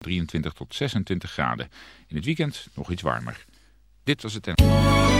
23 tot 26 graden. In het weekend nog iets warmer. Dit was het en...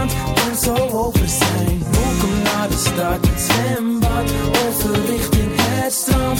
zo over zijn. Welkom naar de stad, zwembad, overrichting het strand.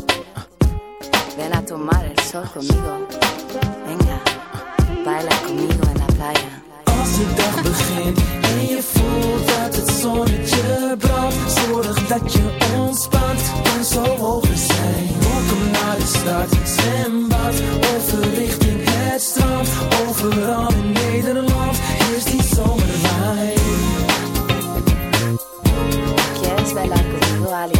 Ven a tomar el sol conmigo. Venga, baila conmigo en la playa. Als de dag begint en je voelt dat het zonnetje brandt. Zorg dat je ontspant en zo over zijn. Welkom naar de stad, zwembad, overrichting het strand. Overal in Nederland is die zomerwijn. ¿Quieres bailar conmigo, Ali?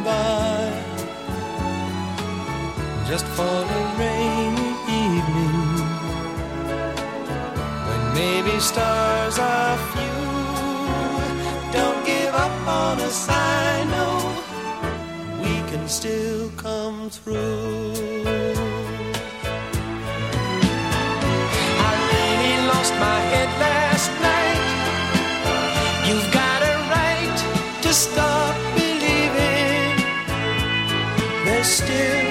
just for a rainy evening when maybe stars are few. Don't give up on us, I know we can still come through. I really lost my head last night. You've got a right to stop believing. There's still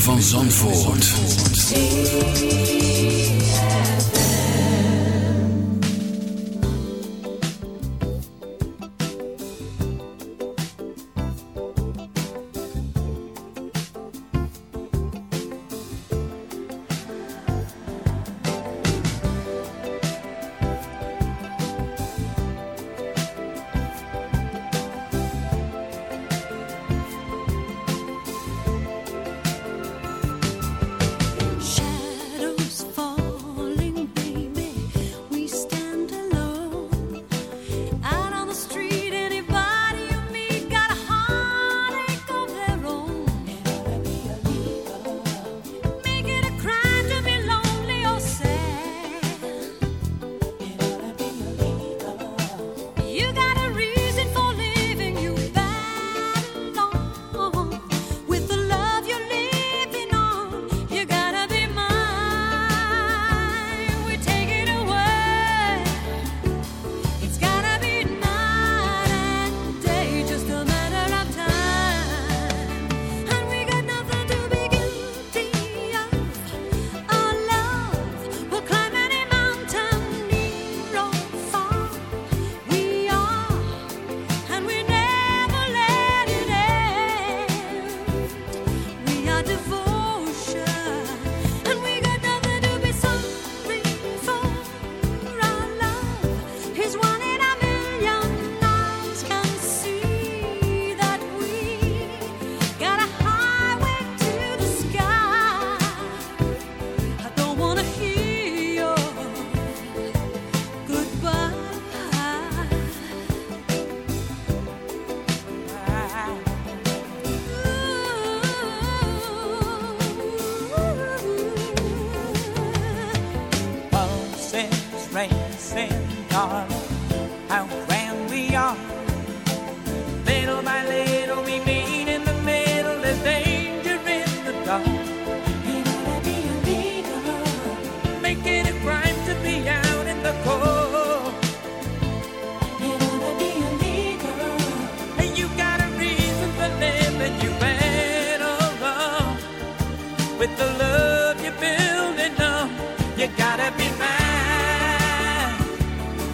van Zandvoort.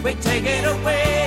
We take it away.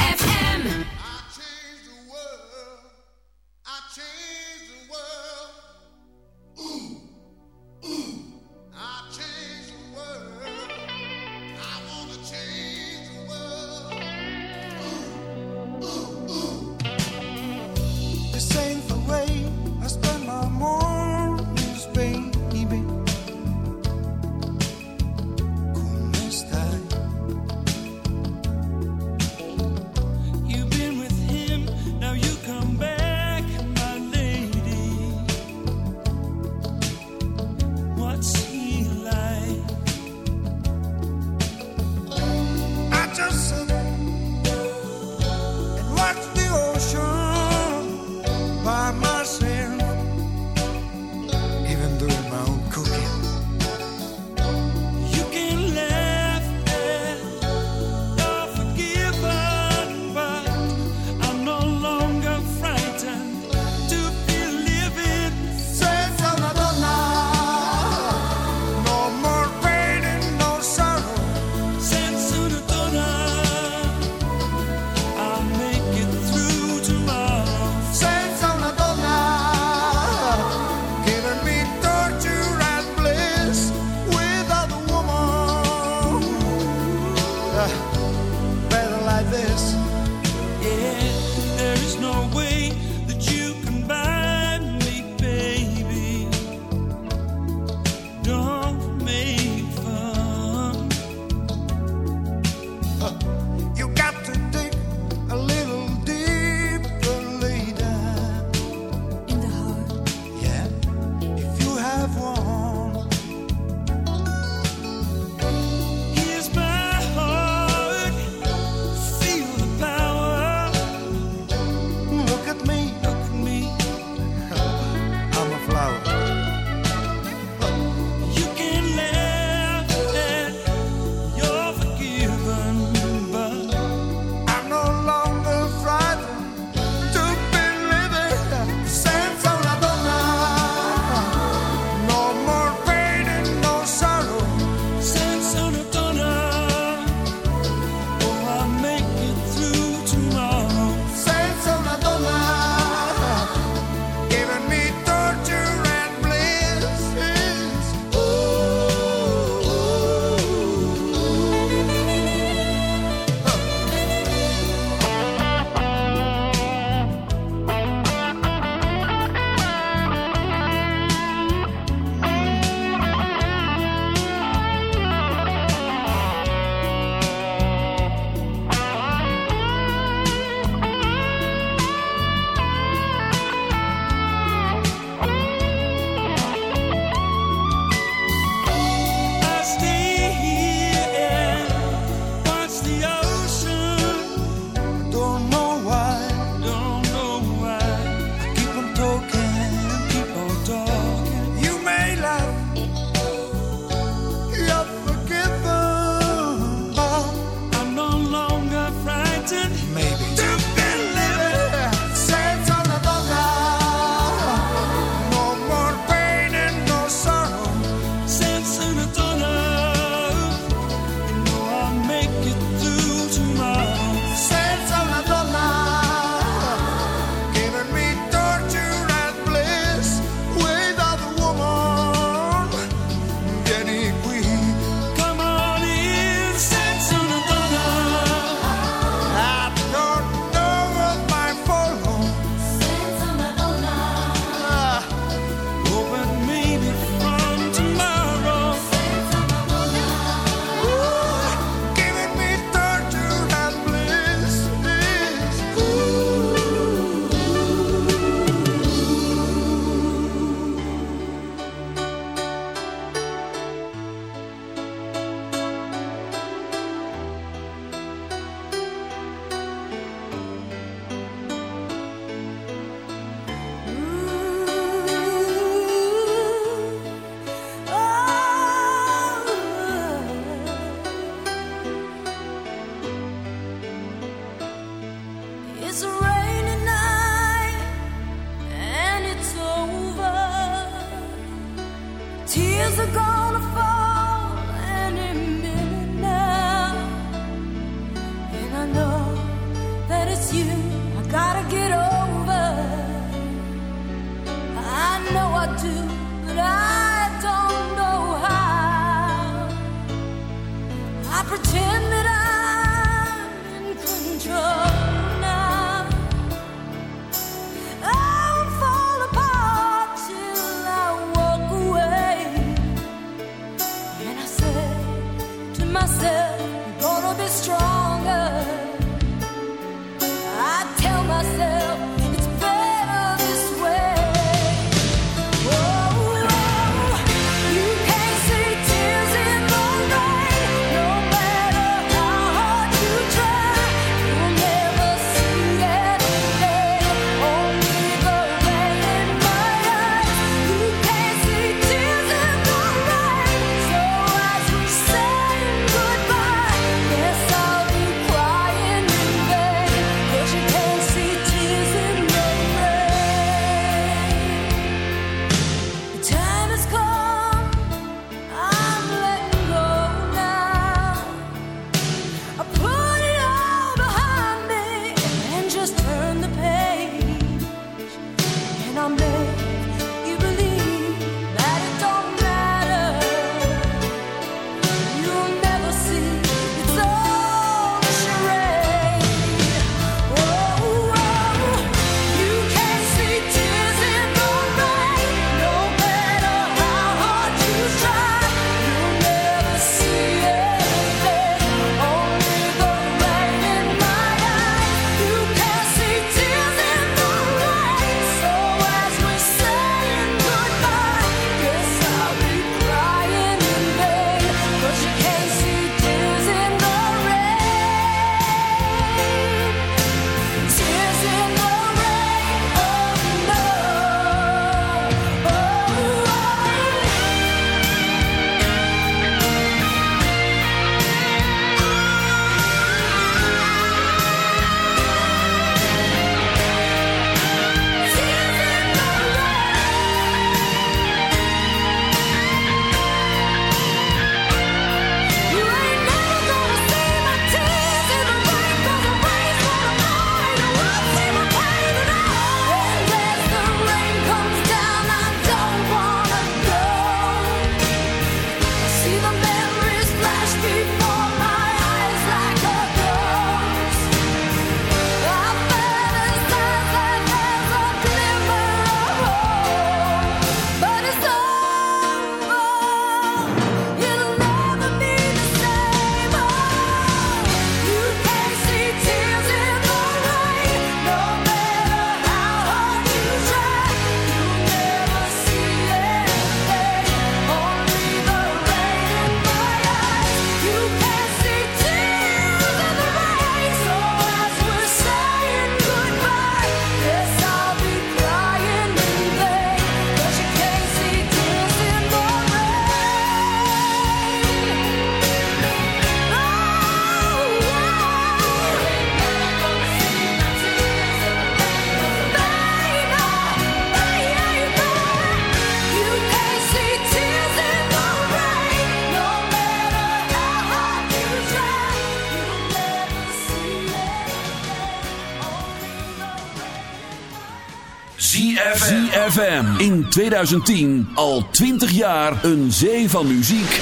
2010 al 20 jaar een zee van muziek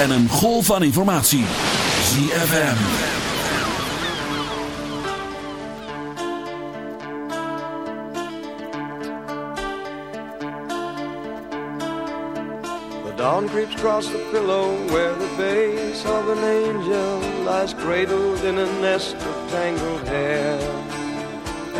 en een golf van informatie. ZFM. The dawn creeps across the pillow where the face of an angel lies cradled in a nest of tangled hair.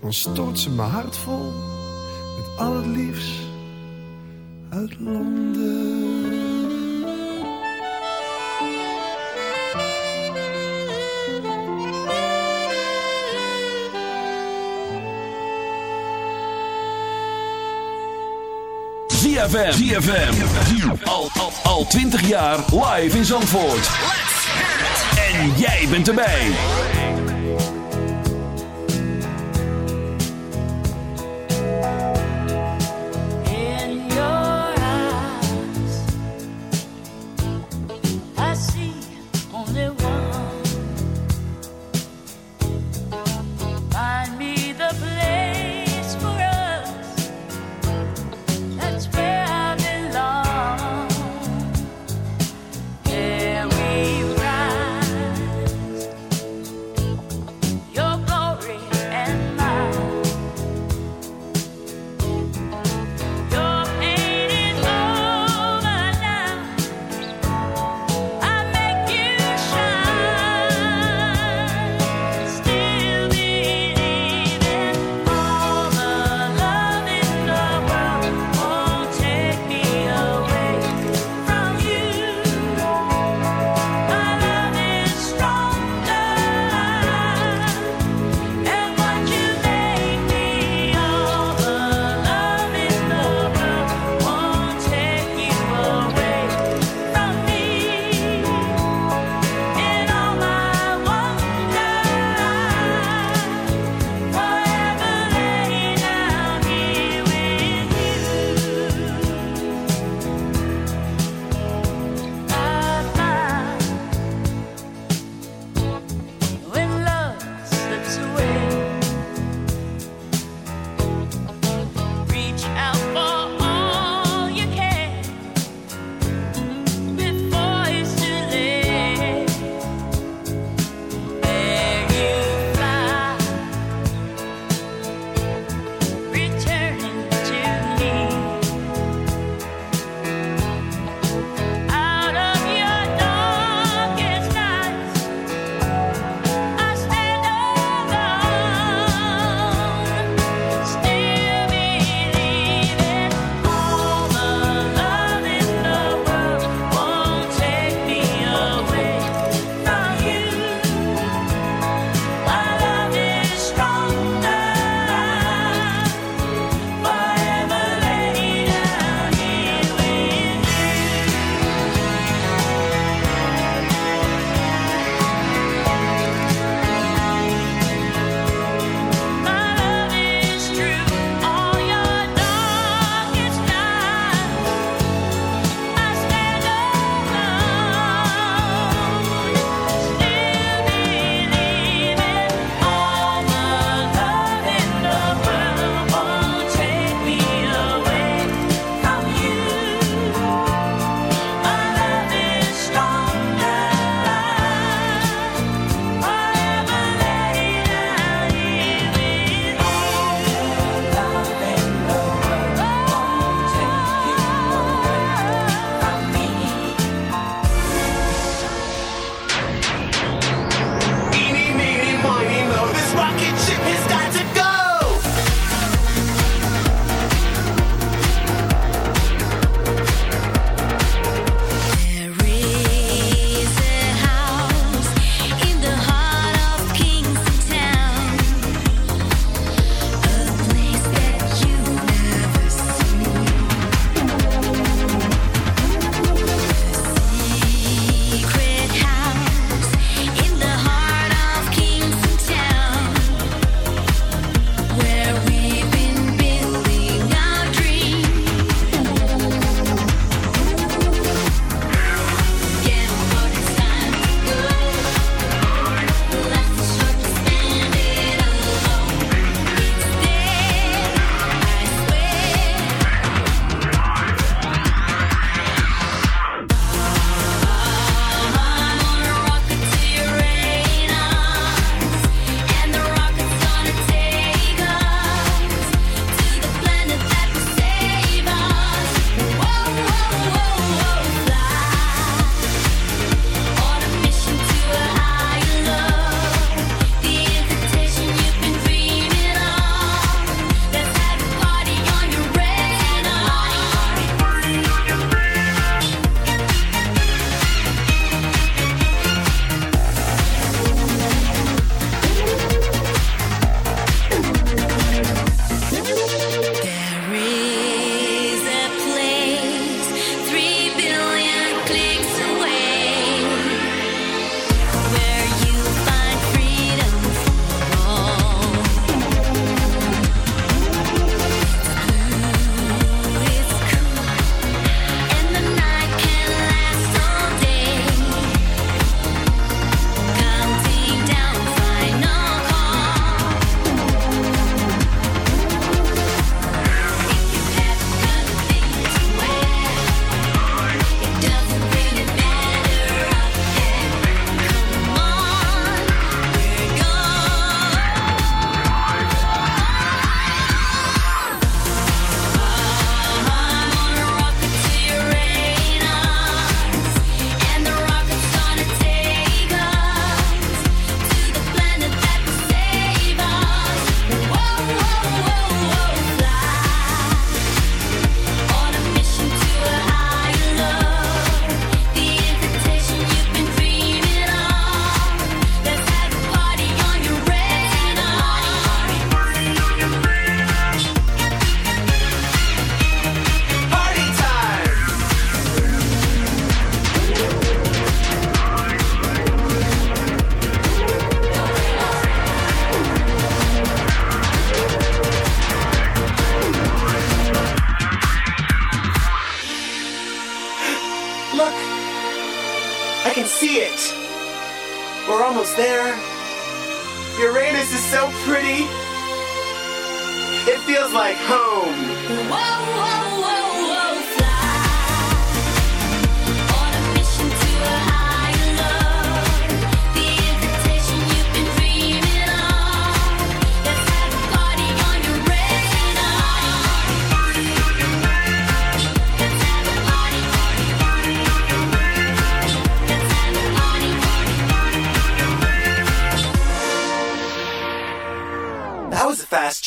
dan stort ze mijn hart vol met al het liefst uit Londen. ZFM. ZFM. Al, al, al 20 jaar live in Zandvoort. En jij bent erbij.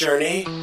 Journey.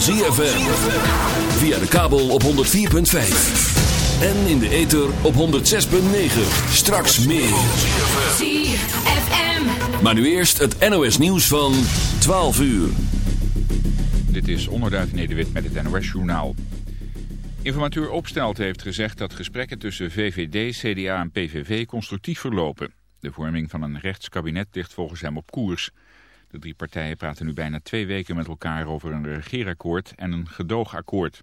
Van ZFM. Via de kabel op 104.5. En in de ether op 106.9. Straks meer. ZFM. Maar nu eerst het NOS nieuws van 12 uur. Dit is Onderduif Nederwit met het NOS Journaal. Informateur Opstelt heeft gezegd dat gesprekken tussen VVD, CDA en PVV constructief verlopen. De vorming van een rechtskabinet ligt volgens hem op koers. De drie partijen praten nu bijna twee weken met elkaar over een regeerakkoord en een gedoogakkoord.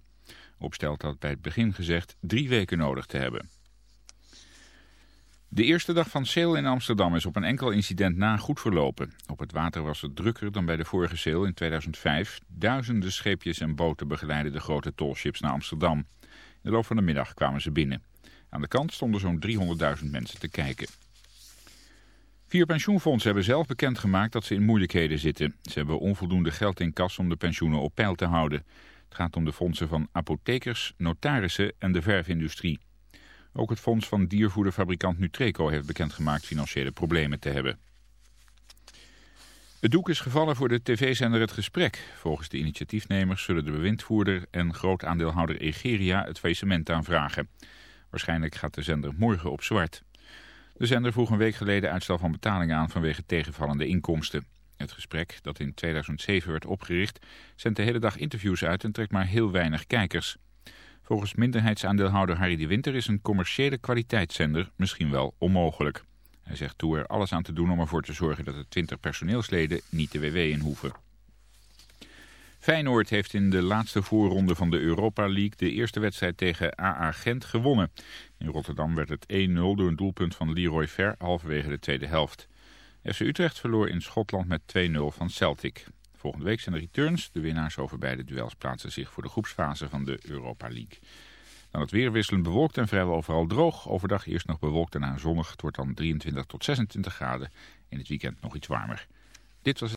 Opstelt had bij het begin gezegd drie weken nodig te hebben. De eerste dag van Sail in Amsterdam is op een enkel incident na goed verlopen. Op het water was het drukker dan bij de vorige Sail in 2005. Duizenden scheepjes en boten begeleiden de grote tolships naar Amsterdam. In de loop van de middag kwamen ze binnen. Aan de kant stonden zo'n 300.000 mensen te kijken. Vier pensioenfondsen hebben zelf bekendgemaakt dat ze in moeilijkheden zitten. Ze hebben onvoldoende geld in kas om de pensioenen op peil te houden. Het gaat om de fondsen van apothekers, notarissen en de verfindustrie. Ook het fonds van diervoederfabrikant Nutreco heeft bekendgemaakt financiële problemen te hebben. Het doek is gevallen voor de tv-zender Het Gesprek. Volgens de initiatiefnemers zullen de bewindvoerder en grootaandeelhouder Egeria het faillissement aanvragen. Waarschijnlijk gaat de zender morgen op zwart. De zender vroeg een week geleden uitstel van betaling aan vanwege tegenvallende inkomsten. Het gesprek, dat in 2007 werd opgericht, zendt de hele dag interviews uit en trekt maar heel weinig kijkers. Volgens minderheidsaandeelhouder Harry de Winter is een commerciële kwaliteitszender misschien wel onmogelijk. Hij zegt toe er alles aan te doen om ervoor te zorgen dat de 20 personeelsleden niet de WW in hoeven. Feyenoord heeft in de laatste voorronde van de Europa League de eerste wedstrijd tegen AA Gent gewonnen. In Rotterdam werd het 1-0 door een doelpunt van Leroy Ver halverwege de tweede helft. FC Utrecht verloor in Schotland met 2-0 van Celtic. Volgende week zijn de returns. De winnaars over beide duels plaatsen zich voor de groepsfase van de Europa League. Dan het weer wisselend bewolkt en vrijwel overal droog. Overdag eerst nog bewolkt en aan zonnig. Het wordt dan 23 tot 26 graden. In het weekend nog iets warmer. Dit was